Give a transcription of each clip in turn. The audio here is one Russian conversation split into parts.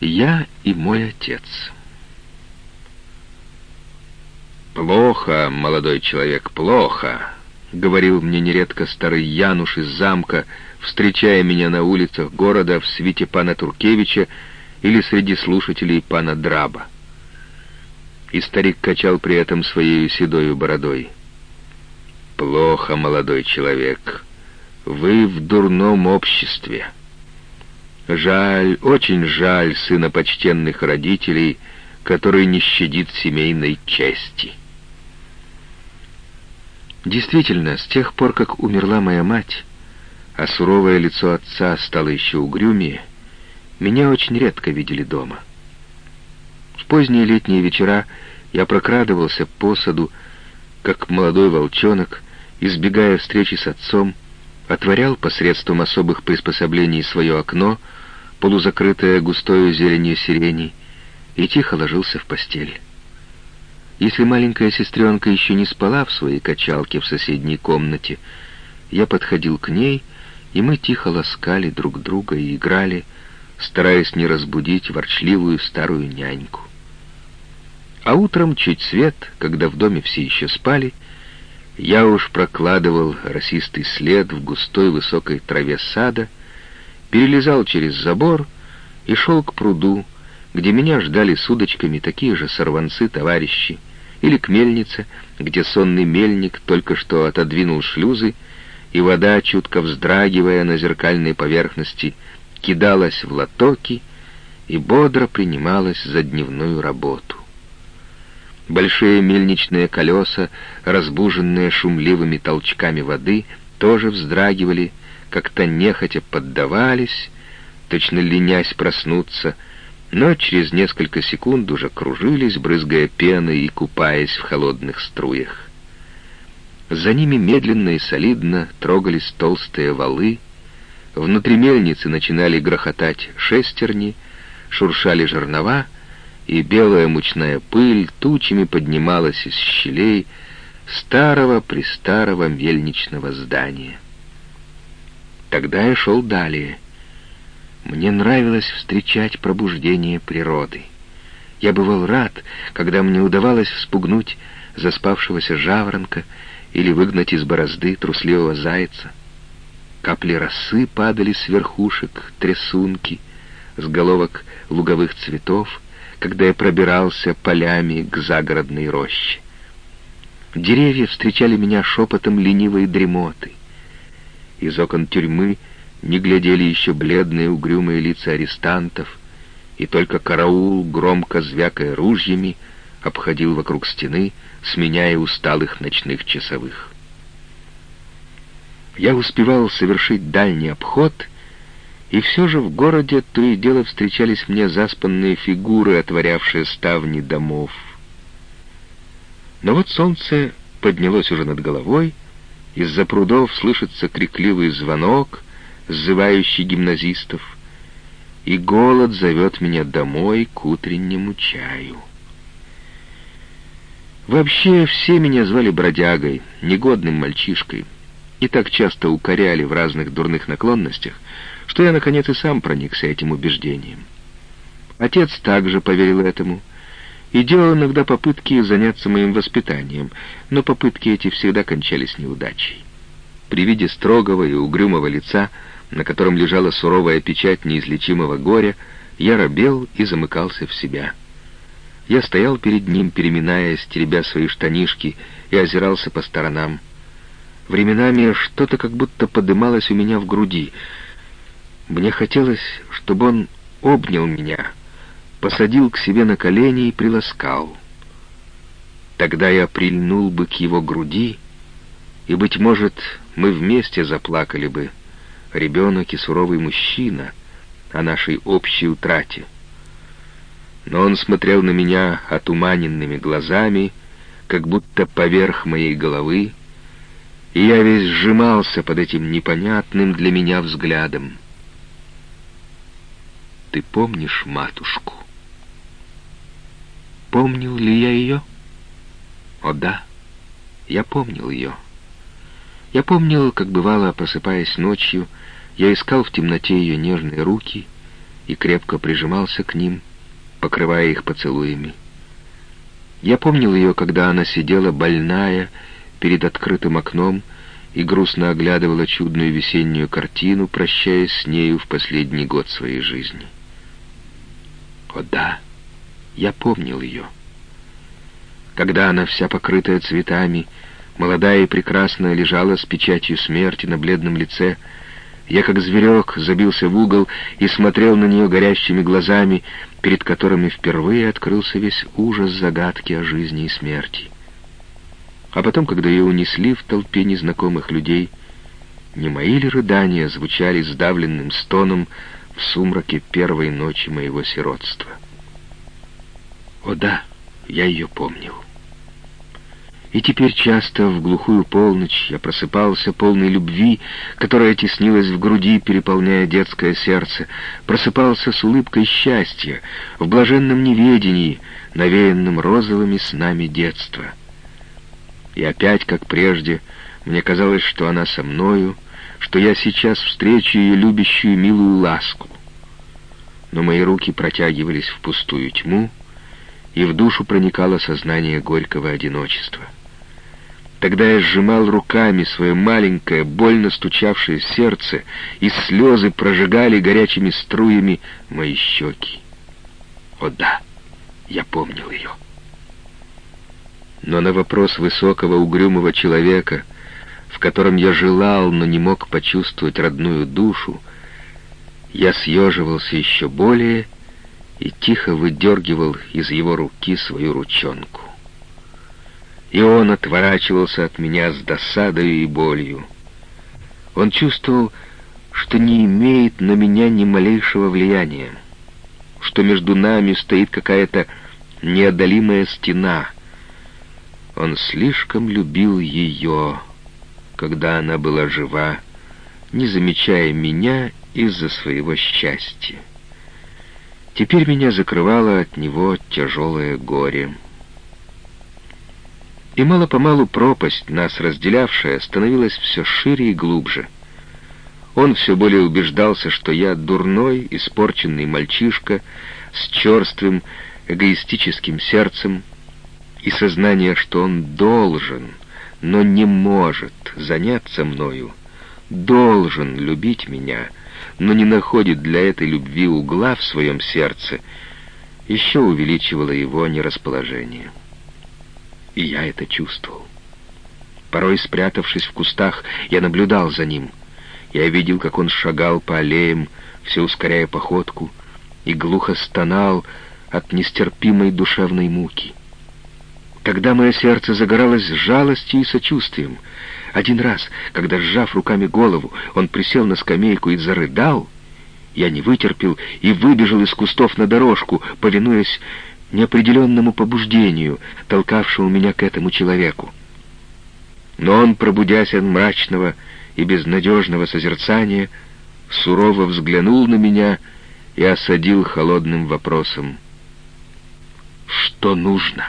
Я и мой отец. «Плохо, молодой человек, плохо», — говорил мне нередко старый Януш из замка, встречая меня на улицах города в свите пана Туркевича или среди слушателей пана Драба. И старик качал при этом своей седою бородой. «Плохо, молодой человек, вы в дурном обществе». Жаль, очень жаль сына почтенных родителей, который не щадит семейной чести. Действительно, с тех пор, как умерла моя мать, а суровое лицо отца стало еще угрюмее, меня очень редко видели дома. В поздние летние вечера я прокрадывался по саду, как молодой волчонок, избегая встречи с отцом, отворял посредством особых приспособлений свое окно — полузакрытая густою зеленью сирени, и тихо ложился в постель. Если маленькая сестренка еще не спала в своей качалке в соседней комнате, я подходил к ней, и мы тихо ласкали друг друга и играли, стараясь не разбудить ворчливую старую няньку. А утром, чуть свет, когда в доме все еще спали, я уж прокладывал росистый след в густой высокой траве сада перелезал через забор и шел к пруду, где меня ждали с удочками такие же сорванцы-товарищи, или к мельнице, где сонный мельник только что отодвинул шлюзы, и вода, чутко вздрагивая на зеркальной поверхности, кидалась в лотоки и бодро принималась за дневную работу. Большие мельничные колеса, разбуженные шумливыми толчками воды, тоже вздрагивали, как-то нехотя поддавались, точно ленясь проснуться, но через несколько секунд уже кружились, брызгая пеной и купаясь в холодных струях. За ними медленно и солидно трогались толстые валы, внутри мельницы начинали грохотать шестерни, шуршали жернова, и белая мучная пыль тучами поднималась из щелей старого-престарого мельничного здания. Тогда я шел далее. Мне нравилось встречать пробуждение природы. Я бывал рад, когда мне удавалось вспугнуть заспавшегося жаворонка или выгнать из борозды трусливого зайца. Капли росы падали с верхушек, трясунки, с головок луговых цветов, когда я пробирался полями к загородной роще. Деревья встречали меня шепотом ленивой дремоты. Из окон тюрьмы не глядели еще бледные угрюмые лица арестантов, и только караул, громко звякая ружьями, обходил вокруг стены, сменяя усталых ночных часовых. Я успевал совершить дальний обход, и все же в городе то и дело встречались мне заспанные фигуры, отворявшие ставни домов. Но вот солнце поднялось уже над головой, из-за прудов слышится крикливый звонок, сзывающий гимназистов, и голод зовет меня домой к утреннему чаю. Вообще все меня звали бродягой, негодным мальчишкой, и так часто укоряли в разных дурных наклонностях, что я, наконец, и сам проникся этим убеждением. Отец также поверил этому — и делал иногда попытки заняться моим воспитанием, но попытки эти всегда кончались неудачей. При виде строгого и угрюмого лица, на котором лежала суровая печать неизлечимого горя, я робел и замыкался в себя. Я стоял перед ним, переминаясь, теребя свои штанишки, и озирался по сторонам. Временами что-то как будто подымалось у меня в груди. Мне хотелось, чтобы он обнял меня, посадил к себе на колени и приласкал. Тогда я прильнул бы к его груди, и, быть может, мы вместе заплакали бы, ребенок и суровый мужчина, о нашей общей утрате. Но он смотрел на меня отуманенными глазами, как будто поверх моей головы, и я весь сжимался под этим непонятным для меня взглядом. «Ты помнишь матушку?» Помнил ли я ее? О да, я помнил ее. Я помнил, как бывало, просыпаясь ночью, я искал в темноте ее нежные руки и крепко прижимался к ним, покрывая их поцелуями. Я помнил ее, когда она сидела больная перед открытым окном и грустно оглядывала чудную весеннюю картину, прощаясь с нею в последний год своей жизни. О да, я помнил ее. Когда она вся покрытая цветами, молодая и прекрасная, лежала с печатью смерти на бледном лице, я, как зверек, забился в угол и смотрел на нее горящими глазами, перед которыми впервые открылся весь ужас загадки о жизни и смерти. А потом, когда ее унесли в толпе незнакомых людей, не мои ли рыдания звучали сдавленным стоном в сумраке первой ночи моего сиротства? О да, я ее помнил. И теперь часто в глухую полночь я просыпался полной любви, которая теснилась в груди, переполняя детское сердце, просыпался с улыбкой счастья, в блаженном неведении, навеянном розовыми снами детства. И опять, как прежде, мне казалось, что она со мною, что я сейчас встречу ее любящую милую ласку. Но мои руки протягивались в пустую тьму, и в душу проникало сознание горького одиночества. Тогда я сжимал руками свое маленькое, больно стучавшее сердце, и слезы прожигали горячими струями мои щеки. О да, я помнил ее. Но на вопрос высокого угрюмого человека, в котором я желал, но не мог почувствовать родную душу, я съеживался еще более и тихо выдергивал из его руки свою ручонку и он отворачивался от меня с досадой и болью. Он чувствовал, что не имеет на меня ни малейшего влияния, что между нами стоит какая-то неодолимая стена. Он слишком любил ее, когда она была жива, не замечая меня из-за своего счастья. Теперь меня закрывало от него тяжелое горе. И мало-помалу пропасть, нас разделявшая, становилась все шире и глубже. Он все более убеждался, что я дурной, испорченный мальчишка с черствым, эгоистическим сердцем, и сознание, что он должен, но не может заняться мною, должен любить меня, но не находит для этой любви угла в своем сердце, еще увеличивало его нерасположение и я это чувствовал. Порой, спрятавшись в кустах, я наблюдал за ним. Я видел, как он шагал по аллеям, все ускоряя походку, и глухо стонал от нестерпимой душевной муки. Тогда мое сердце загоралось жалостью и сочувствием. Один раз, когда, сжав руками голову, он присел на скамейку и зарыдал, я не вытерпел и выбежал из кустов на дорожку, повинуясь неопределенному побуждению, толкавшему меня к этому человеку. Но он, пробудясь от мрачного и безнадежного созерцания, сурово взглянул на меня и осадил холодным вопросом. «Что нужно?»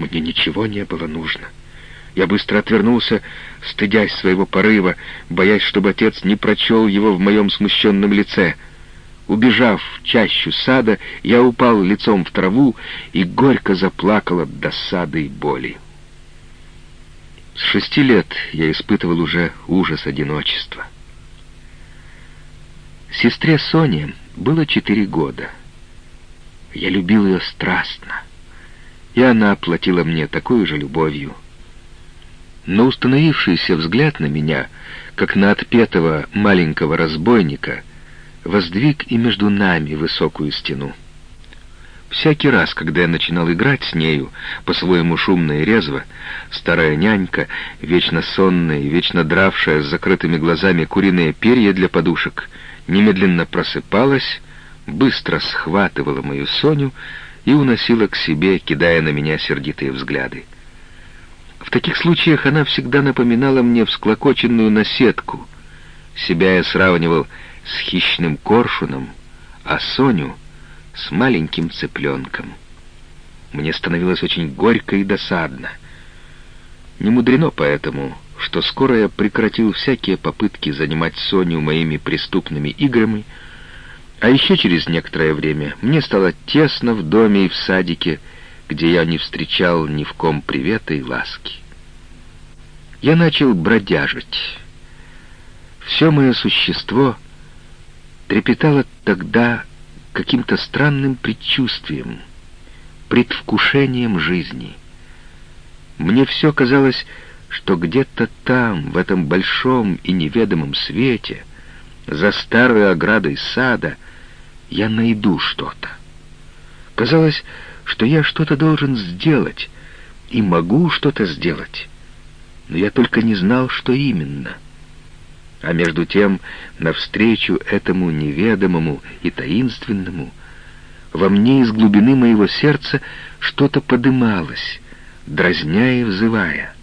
Мне ничего не было нужно. Я быстро отвернулся, стыдясь своего порыва, боясь, чтобы отец не прочел его в моем смущенном лице — Убежав в чащу сада, я упал лицом в траву и горько заплакал от досады и боли. С шести лет я испытывал уже ужас одиночества. Сестре Соне было четыре года. Я любил ее страстно, и она оплатила мне такой же любовью. Но установившийся взгляд на меня, как на отпетого маленького разбойника — воздвиг и между нами высокую стену. Всякий раз, когда я начинал играть с нею, по-своему шумно и резво, старая нянька, вечно сонная и вечно дравшая с закрытыми глазами куриные перья для подушек, немедленно просыпалась, быстро схватывала мою Соню и уносила к себе, кидая на меня сердитые взгляды. В таких случаях она всегда напоминала мне всклокоченную наседку. Себя я сравнивал с хищным коршуном, а Соню с маленьким цыпленком. Мне становилось очень горько и досадно. Не мудрено поэтому, что скоро я прекратил всякие попытки занимать Соню моими преступными играми, А еще через некоторое время мне стало тесно в доме и в садике, где я не встречал ни в ком привета и ласки. Я начал бродяжить. Все мое существо трепетало тогда каким-то странным предчувствием, предвкушением жизни. Мне все казалось, что где-то там, в этом большом и неведомом свете, за старой оградой сада, я найду что-то. Казалось, что я что-то должен сделать и могу что-то сделать, но я только не знал, что именно. А между тем, навстречу этому неведомому и таинственному, во мне из глубины моего сердца что-то подымалось, дразня и взывая.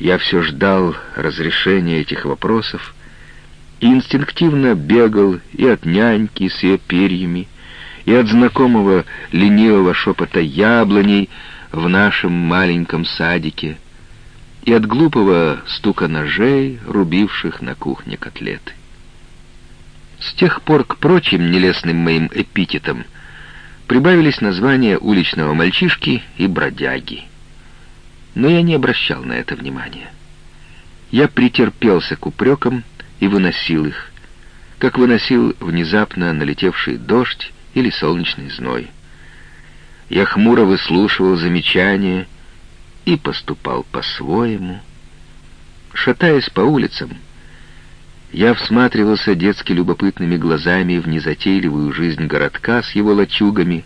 Я все ждал разрешения этих вопросов, и инстинктивно бегал и от няньки с ее перьями, и от знакомого ленивого шепота яблоней в нашем маленьком садике, и от глупого стука ножей, рубивших на кухне котлеты. С тех пор к прочим нелестным моим эпитетам прибавились названия уличного мальчишки и бродяги. Но я не обращал на это внимания. Я претерпелся к упрекам, и выносил их, как выносил внезапно налетевший дождь или солнечный зной. Я хмуро выслушивал замечания и поступал по-своему. Шатаясь по улицам, я всматривался детски любопытными глазами в незатейливую жизнь городка с его лачугами,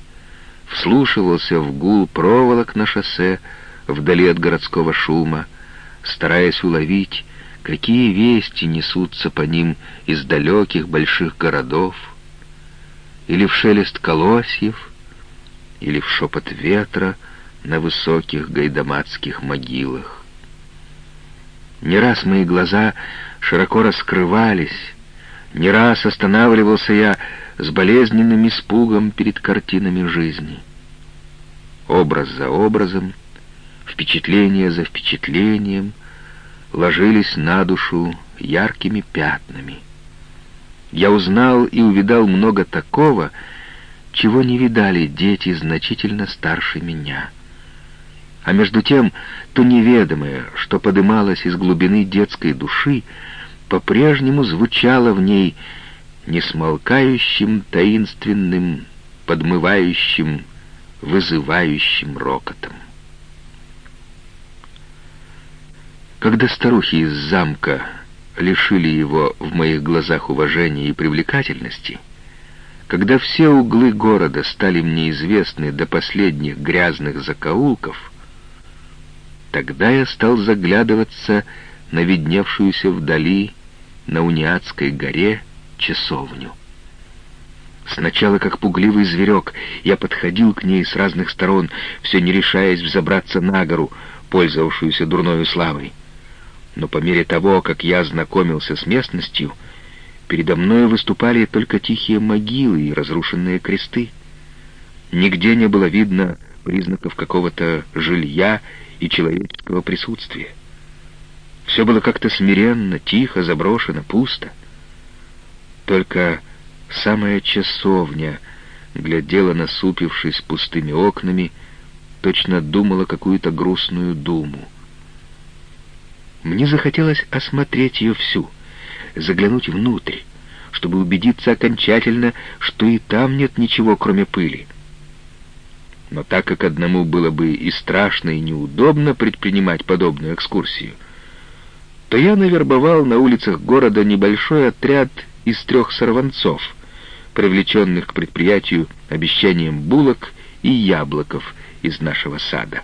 вслушивался в гул проволок на шоссе вдали от городского шума, стараясь уловить какие вести несутся по ним из далеких больших городов, или в шелест колосьев, или в шепот ветра на высоких гайдамацких могилах. Не раз мои глаза широко раскрывались, не раз останавливался я с болезненным испугом перед картинами жизни. Образ за образом, впечатление за впечатлением — ложились на душу яркими пятнами. Я узнал и увидал много такого, чего не видали дети значительно старше меня. А между тем, то неведомое, что подымалось из глубины детской души, по-прежнему звучало в ней несмолкающим, таинственным, подмывающим, вызывающим рокотом. Когда старухи из замка лишили его в моих глазах уважения и привлекательности, когда все углы города стали мне известны до последних грязных закоулков, тогда я стал заглядываться на видневшуюся вдали, на Униатской горе, часовню. Сначала, как пугливый зверек, я подходил к ней с разных сторон, все не решаясь взобраться на гору, пользовавшуюся дурною славой но по мере того, как я знакомился с местностью, передо мной выступали только тихие могилы и разрушенные кресты. Нигде не было видно признаков какого-то жилья и человеческого присутствия. Все было как-то смиренно, тихо, заброшено, пусто. Только самая часовня глядела, насупившись пустыми окнами, точно думала какую-то грустную думу. Мне захотелось осмотреть ее всю, заглянуть внутрь, чтобы убедиться окончательно, что и там нет ничего, кроме пыли. Но так как одному было бы и страшно, и неудобно предпринимать подобную экскурсию, то я навербовал на улицах города небольшой отряд из трех сорванцов, привлеченных к предприятию обещанием булок и яблоков из нашего сада.